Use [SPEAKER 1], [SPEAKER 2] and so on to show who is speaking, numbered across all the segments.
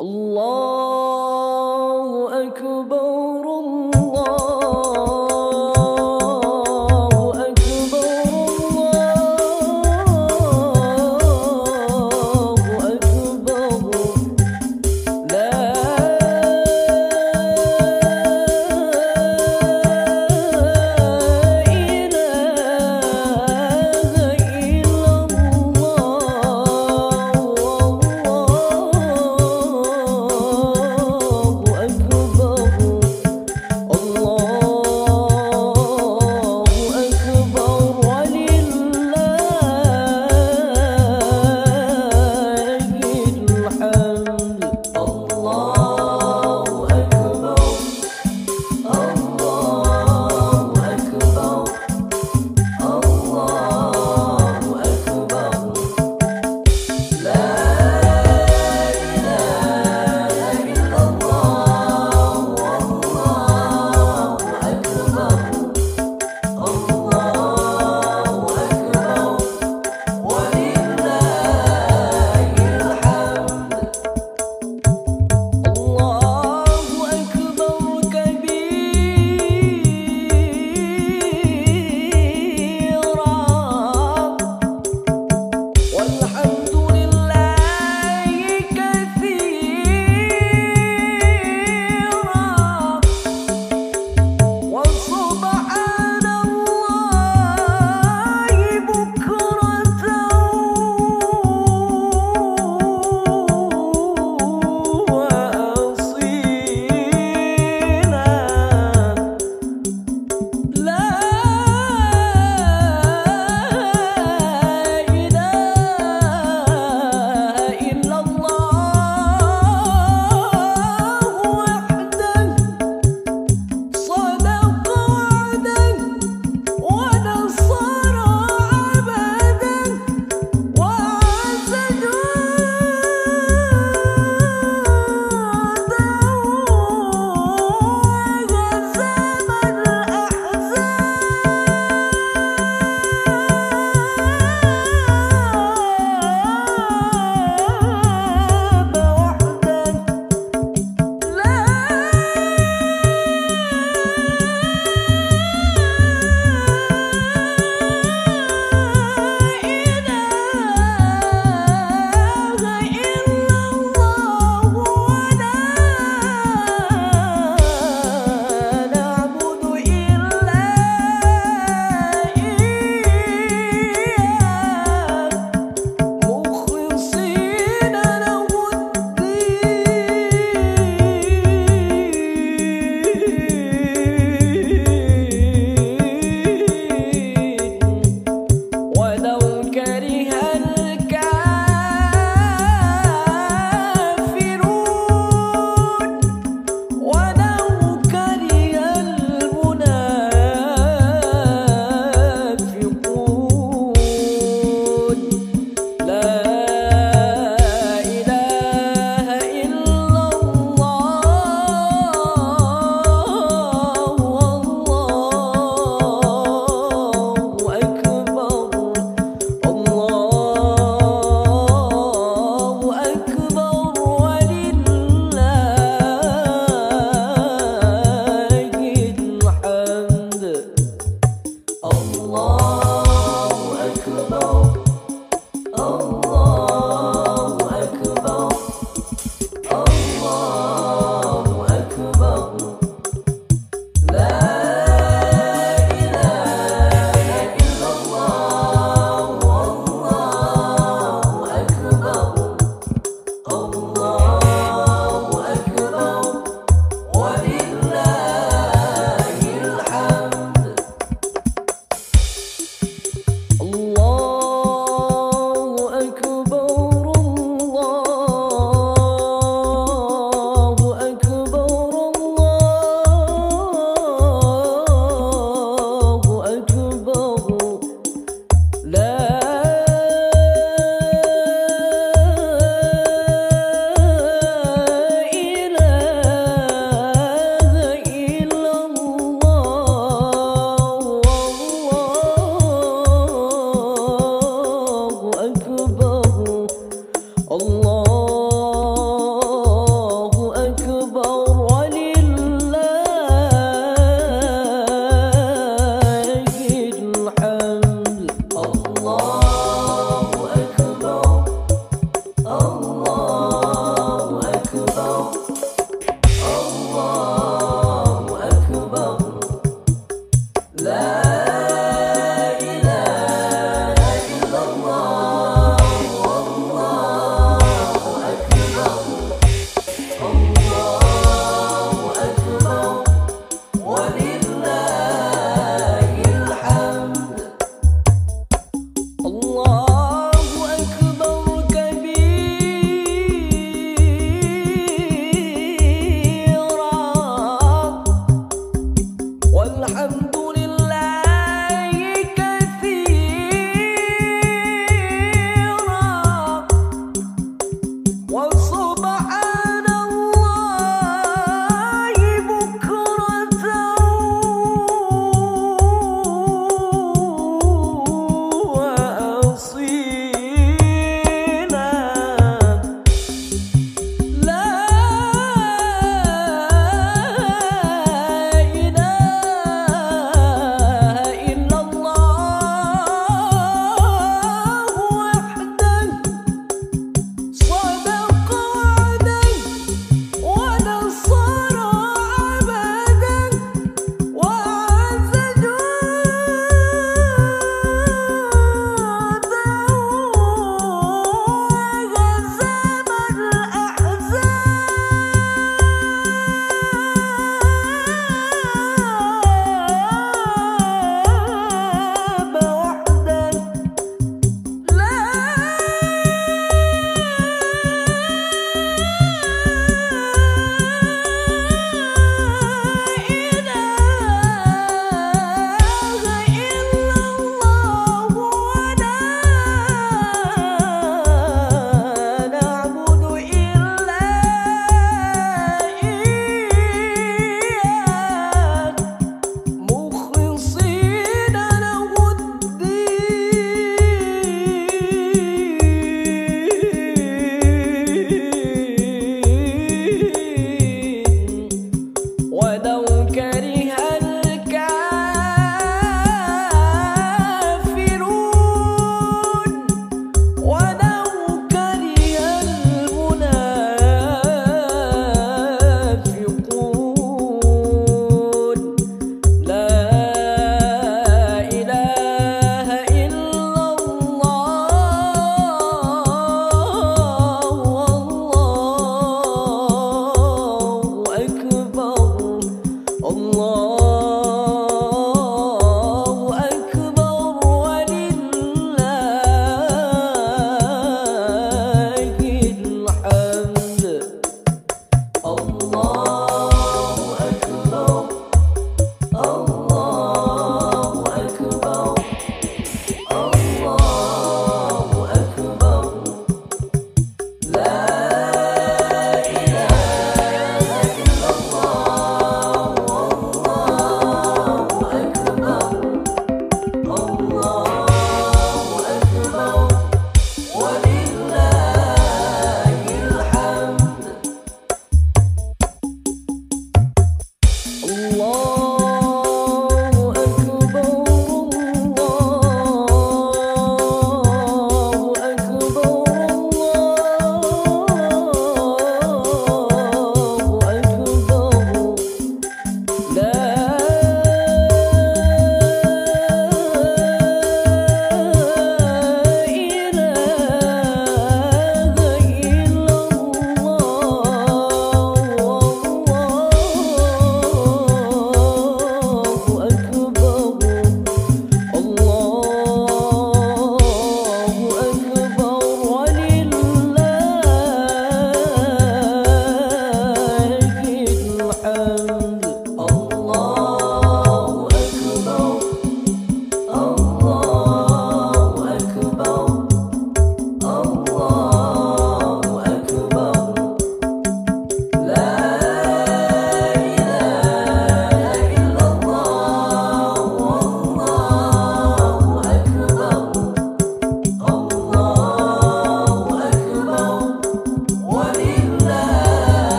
[SPEAKER 1] Allah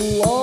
[SPEAKER 1] Whoa.